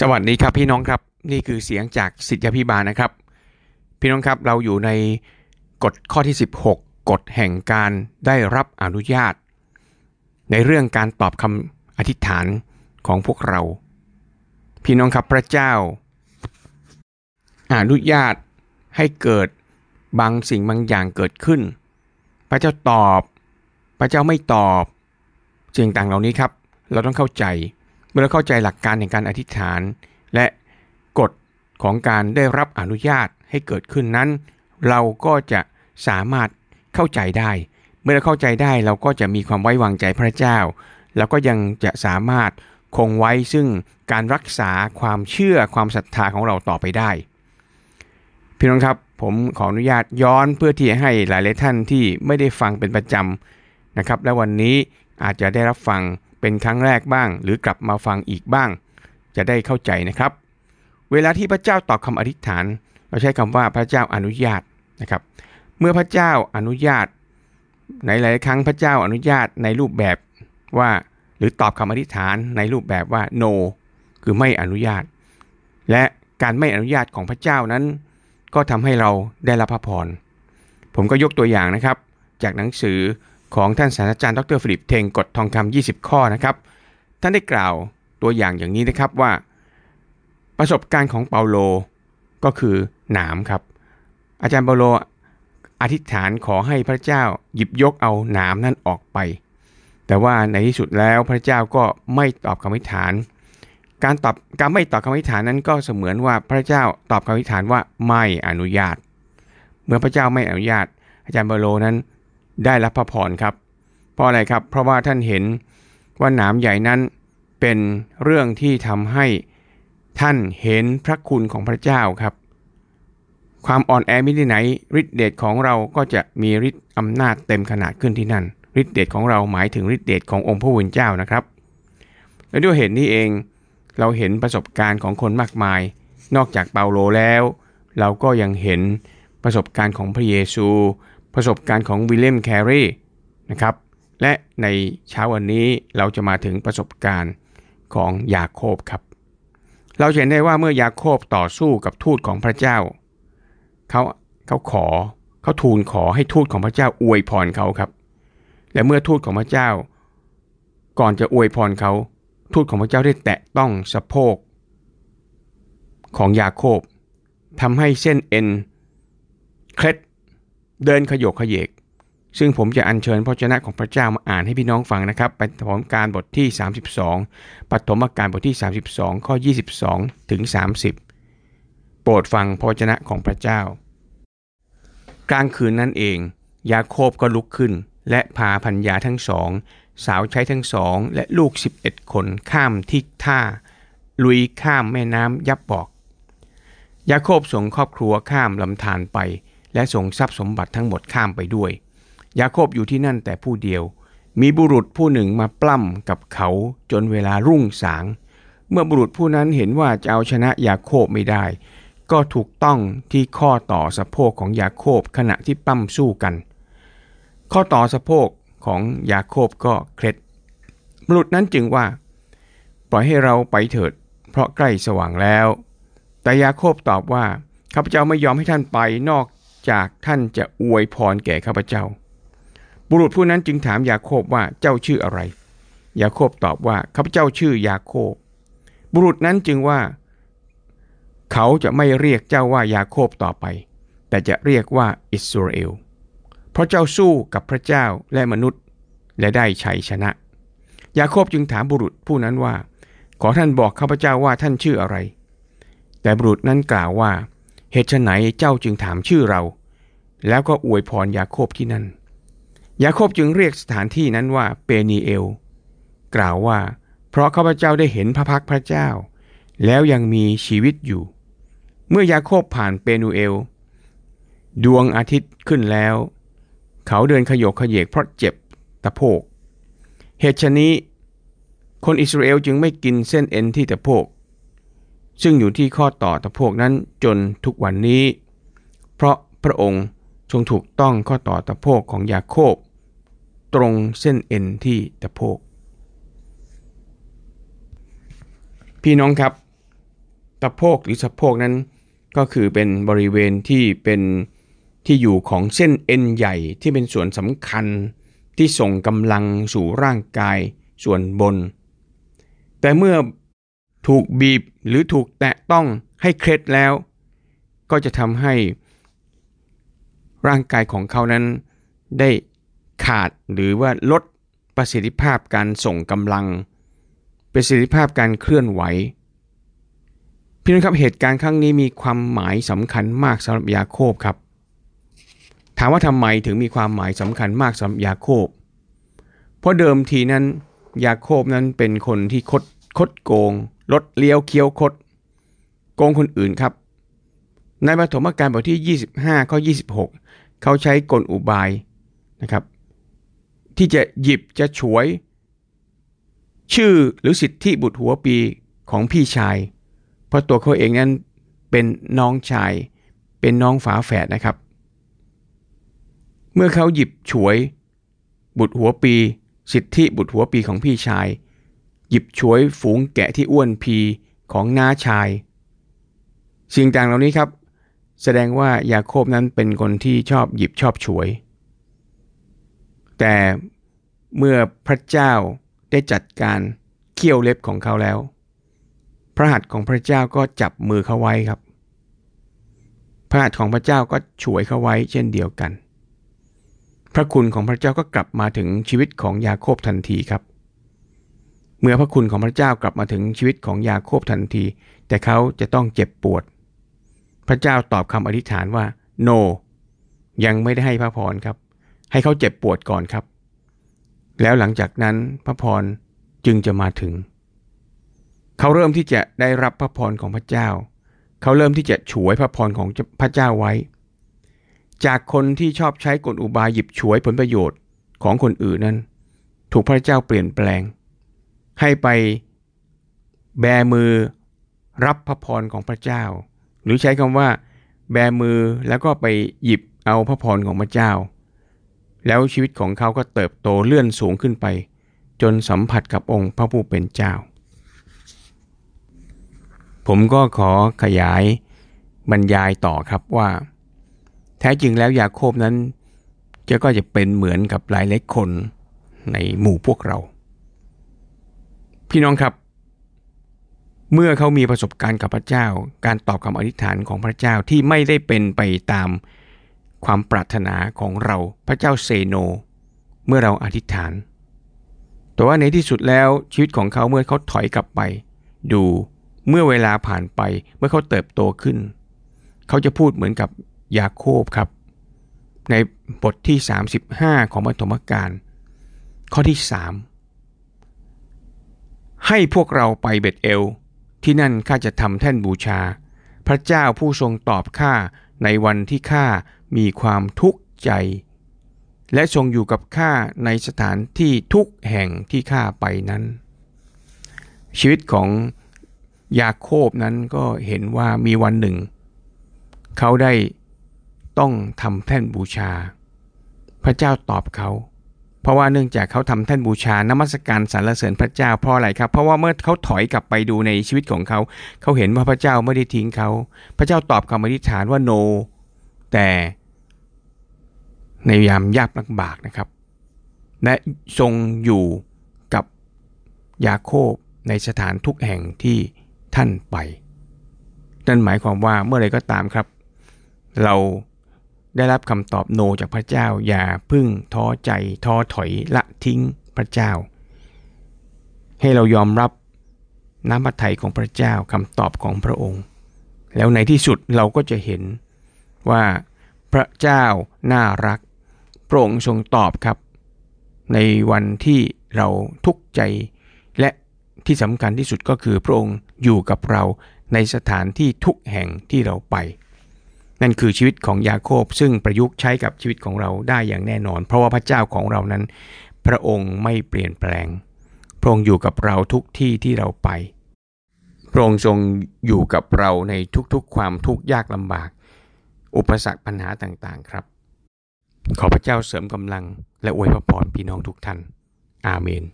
สวัสดีครับพี่น้องครับนี่คือเสียงจากสิทธิพิบาลนะครับ พี่น้องครับเราอยู่ในกฎข้อที่ 16 กฎแห่งการได้รับอนุญาต ในเรื่องการตอบคำอธิษฐานของพวกเรา พี่น้องครับพระเจ้า อนุญาตให้เกิดบางสิ่งบางอย่างเกิดขึ้น พระเจ้าตอบ พระเจ้าไม่ตอบสิ่งต่างเหล่านี้ครับ เราต้องเข้าใจ มื่อเราเข้าใจหลักการในการอธิษฐาน และกฎของการได้รับอนุญาตให้เกิดขึ้นนั้น เราก็จะสามารถเข้าใจได้ เมื่อเราเข้าใจได้เราก็จะมีความไว้วางใจพระเจ้า แล้วก็ยังจะสามารถคงไว้ซึ่งการรักษาความเชื่อความศรัทธาของเราต่อไปได้ พี่น้องครับผมขออนุญาตย้อนเพื่อที่ให้หลายๆท่านที่ไม่ได้ฟังเป็นประจำนะครับ และวันนี้อาจจะได้รับฟัง เป็นครั้งแรกบ้าง หรือกลับมาฟังอีกบ้าง จะได้เข้าใจนะครับ เวลาที่พระเจ้าตอบคำอธิษฐาน เราใช้คำว่าพระเจ้าอนุญาตนะครับ เมื่อพระเจ้าอนุญาตในหลายครั้งพระเจ้าอนุญาตในรูปแบบว่า หรือตอบคำอธิษฐานในรูปแบบว่า no คือไม่อนุญาต และการไม่อนุญาตของพระเจ้านั้น ก็ทำให้เราได้รับพระพรผมก็ยกตัวอย่างนะครับ จากหนังสือ ของท่านศาสตราจารย์ดรฟิลิปเทงกฎทองคำ20 ข้อนะครับ ท่านได้กล่าวตัวอย่างอย่างนี้นะครับว่า ประสบการณ์ของเปาโลก็คือหนามครับ อาจารย์เปาโลอธิษฐานขอให้พระเจ้าหยิบยกเอาหนามนั้นออกไป แต่ว่าในที่สุดแล้วพระเจ้าก็ไม่ตอบคำอธิษฐาน การตอบการไม่ตอบคำอธิษฐานนั้นก็เสมือนว่าพระเจ้าตอบคำอธิษฐานว่าไม่อนุญาต เมื่อพระเจ้าไม่อนุญาต อาจารย์เปาโลนั้น ได้รับพระพรครับ เพราะอะไรครับ เพราะว่าท่านเห็นว่าหนามใหญ่นั้นเป็นเรื่องที่ทำให้ท่านเห็นพระคุณของพระเจ้าครับ ความอ่อนแอมิที่ไหนฤทธิเดชของเราก็จะมีฤทธิอำนาจเต็มขนาดขึ้นที่นั่นฤทธิเดชของเราหมายถึงฤทธิเดชขององค์พระผู้เป็นเจ้านะครับ และด้วยเหตุนี้เองเราเห็นประสบการณ์ของคนมากมาย นอกจากเปาโลแล้ว เราก็ยังเห็นประสบการณ์ของพระเยซู ประสบการณ์ของวิลเลียมแครีนะครับและในเช้าวันนี้เราจะมาถึงประสบการณ์ของยาโคบครับ เราเห็นได้ว่าเมื่อยาโคบต่อสู้กับทูตของพระเจ้าเขาเขาขอเขาทูลขอให้ทูตของพระเจ้าอวยพรเขาครับ และเมื่อทูตของพระเจ้า ก่อนจะอวยพรเขาทูตของพระเจ้าได้แตะต้องสะโพก ของยาโคบทำให้เส้นเอ็นเคล็ด เดินขยกขยเยก ซึ่งผมจะอัญเชิญพระเจ้าของพระเจ้ามาอ่านให้พี่น้องฟังนะครับปฐมการบทที่ 32 ปฐมกาลบทที่ 32 ข้อ 22 ถึง 30 โปรดฟังพระเจ้าของพระเจ้า กลางคืนนั่นเอง ยาโคบก็ลุกขึ้น และพาพัญญาทั้งสอง สาวใช้ทั้งสอง และลูก 11 คนข้ามทิศท่า ลุยข้ามแม่น้ำยับบอกยาโคบส่งครอบครัวข้ามลำธารไป และส่งทรัพย์สมบัติทั้งหมดข้ามไปด้วย ยาโคบอยู่ที่นั่นแต่ผู้เดียว มีบุรุษผู้หนึ่งมาปล้ำกับเขาจนเวลารุ่งสาง เมื่อบุรุษผู้นั้นเห็นว่าจะเอาชนะยาโคบไม่ได้ ก็ถูกต้องที่ข้อต่อสะโพกของยาโคบขณะที่ปั้มสู้กัน ข้อต่อสะโพกของยาโคบก็เคล็ด บุรุษนั้นจึงว่า ปล่อยให้เราไปเถิด เพราะใกล้สว่างแล้ว แต่ยาโคบตอบว่าข้าพเจ้าไม่ยอมให้ท่านไปนอก จากท่านจะอวยพรแก่ข้าพเจ้า บุรุษผู้นั้นจึงถามยาโคบว่าเจ้าชื่ออะไร ยาโคบตอบว่าข้าพเจ้าชื่อยาโคบ บุรุษนั้นจึงว่า เขาจะไม่เรียกเจ้าว่ายาโคบต่อไป แต่จะเรียกว่าอิสราเอล เพราะเจ้าสู้กับพระเจ้าและมนุษย์และได้ชัยชนะ ยาโคบจึงถามบุรุษผู้นั้นว่า ขอท่านบอกข้าพเจ้าว่าท่านชื่ออะไร แต่บุรุษนั้นกล่าวว่าเหตุไหนเจ้าจึงถามชื่อเรา แล้วก็อวยพรยาโคบที่นั่น ยาโคบจึงเรียกสถานที่นั้นว่าเปนีเอล กล่าวว่า เพราะข้าพเจ้าได้เห็นพระพักพระเจ้า แล้วยังมีชีวิตอยู่ เมื่อยาโคบผ่านเปนูเอล ดวงอาทิตย์ขึ้นแล้ว เขาเดินขยโกขยเยกเพราะเจ็บตะโพก เหตุชนี้ คนอิสราเอลจึงไม่กินเส้นเอ็นที่ตะโพก ซึ่งอยู่ที่ข้อต่อตะโพกนั้นจนทุกวันนี้ เพราะพระองค์ ทรงถูกต้องข้อต่อตะโพกของยาโคบ ตรงเส้นเอ็นที่ตะโพก พี่น้องครับ ตะโพกหรือสะโพกนั้น ก็คือเป็นบริเวณที่เป็นที่อยู่ของเส้นเอ็นใหญ่ที่เป็นส่วนสำคัญที่ส่งกำลังสู่ร่างกายส่วนบน แต่เมื่อถูกบีบหรือถูกแตะต้องให้เคล็ดแล้ว ก็จะทำให้ ร่างกายของเขานั้นได้ขาดหรือว่าลดประสิทธิภาพการส่งกำลัง ประสิทธิภาพการเคลื่อนไหวพี่น้องครับเหตุการณ์ครั้งนี้มีความหมายสำคัญมากสำหรับยาโคบครับ ถามว่าทำไมถึงมีความหมายสำคัญมากสำหรับยาโคบ เพราะเดิมทีนั้นยาโคบนั้นเป็นคนที่คดคดโกงลดเลี้ยวเคี้ยวคด โกงคนอื่นครับ ในปฐมกาลบทที่ 25ข้อ26 เขาใช้กลอุบายนะครับ ที่จะหยิบจะฉวย ชื่อหรือสิทธิบุตรหัวปีของพี่ชาย เพราะตัวเขาเองนั้นเป็นน้องชาย เป็นน้องฝาแฝดนะครับ เมื่อเขาหยิบฉวย บุตรหัวปี สิทธิบุตรหัวปีของพี่ชาย หยิบฉวยฝูงแกะที่อ้วนพีของน้าชาย สิ่งต่างเหล่านี้ครับ แสดงว่ายาโคบนั้นเป็นคนที่ชอบหยิบชอบฉวย แต่เมื่อพระเจ้าได้จัดการเคี่ยวเล็บของเขาแล้ว พระหัตถ์ของพระเจ้าก็จับมือเขาไว้ครับ พระหัตถ์ของพระเจ้าก็ช่วยเขาไว้เช่นเดียวกัน พระคุณของพระเจ้าก็กลับมาถึงชีวิตของยาโคบทันทีครับ เมื่อพระคุณของพระเจ้ากลับมาถึงชีวิตของยาโคบทันที แต่เขาจะต้องเจ็บปวด พระเจ้าตอบคำอธิษฐานว่า no ยังไม่ได้ให้พระพรครับ ให้เขาเจ็บปวดก่อนครับ แล้วหลังจากนั้นพระพรจึงจะมาถึง เขาเริ่มที่จะได้รับพระพรของพระเจ้า เขาเริ่มที่จะฉวยพระพรของพระเจ้าไว้ จากคนที่ชอบใช้กลอุบายหยิบฉวยผลประโยชน์ของคนอื่นนั้น ถูกพระเจ้าเปลี่ยนแปลง ให้ไปแบมือรับพระพรของพระเจ้า หรือใช้คำว่า แบมือแล้วก็ไปหยิบเอาพระพรของพระเจ้า แล้วชีวิตของเขาก็เติบโตเลื่อนสูงขึ้นไป จนสัมผัสกับองค์พระผู้เป็นเจ้า ผมก็ขอขยายบรรยายต่อครับว่า แท้จริงแล้วยาโคบนั้นจะก็จะเป็นเหมือนกับหลายเล็กคนในหมู่พวกเรา พี่น้องครับ เมื่อเขามีประสบการณ์กับพระเจ้า การตอบคำอธิษฐานของพระเจ้าที่ไม่ได้เป็นไปตามความปรารถนาของเราพระเจ้าเซโน เมื่อเราอธิษฐาน แต่ว่าในที่สุดแล้วชีวิตของเขาเมื่อเขาถอยกลับไป ดูเมื่อเวลาผ่านไปเมื่อเขาเติบโตขึ้น เขาจะพูดเหมือนกับยาโคบครับ ในบทที่ 35 ของมัทมกาลข้อที่ 3 ให้พวกเราไปเบตเอล ที่นั่นข้าจะทำแท่นบูชา พระเจ้าผู้ทรงตอบข้าในวันที่ข้ามีความทุกข์ใจ และทรงอยู่กับข้าในสถานที่ทุกแห่งที่ข้าไปนั้น ชีวิตของยาโคบนั้นก็เห็นว่ามีวันหนึ่ง เขาได้ต้องทำแท่นบูชา พระเจ้าตอบเขา เพราะว่าเนื่องจากเขาทำแท่นบูชานมัสการสรรเสริญพระเจ้าเพราะอะไรครับ เพราะว่าเมื่อเขาถอยกลับไปดูในชีวิตของเขา เขาเห็นว่าพระเจ้าไม่ได้ทิ้งเขา พระเจ้าตอบคำอธิษฐานว่าโน แต่ในยามยากลำบากนะครับ และทรงอยู่กับยาโคบในสถานทุกแห่งที่ท่านไป นั่นหมายความว่าเมื่อไรก็ตามครับ เรา ได้รับคำตอบโนจากพระเจ้า อย่าพึ่งท้อใจท้อถอยละทิ้งพระเจ้า ให้เรายอมรับน้ำพระทัยของพระเจ้าคำตอบของพระองค์ แล้วในที่สุดเราก็จะเห็นว่าพระเจ้าน่ารักโปร่งทรงตอบครับ ในวันที่เราทุกข์ใจ และที่สำคัญที่สุดก็คือพระองค์อยู่กับเราในสถานที่ทุกแห่งที่เราไป นั่นคือชีวิตของยาโคบซึ่งประยุกต์ใช้กับชีวิตของเราได้อย่างแน่นอน เพราะว่าพระเจ้าของเรานั้น พระองค์ไม่เปลี่ยนแปลง พระองค์อยู่กับเราทุกที่ที่เราไป พระองค์ทรงอยู่กับเราในทุกๆ ความทุกข์ยากลำบาก อุปสรรคปัญหาต่างๆครับ ขอพระเจ้าเสริมกำลังและอวยพรพี่น้องทุกท่าน อาเมน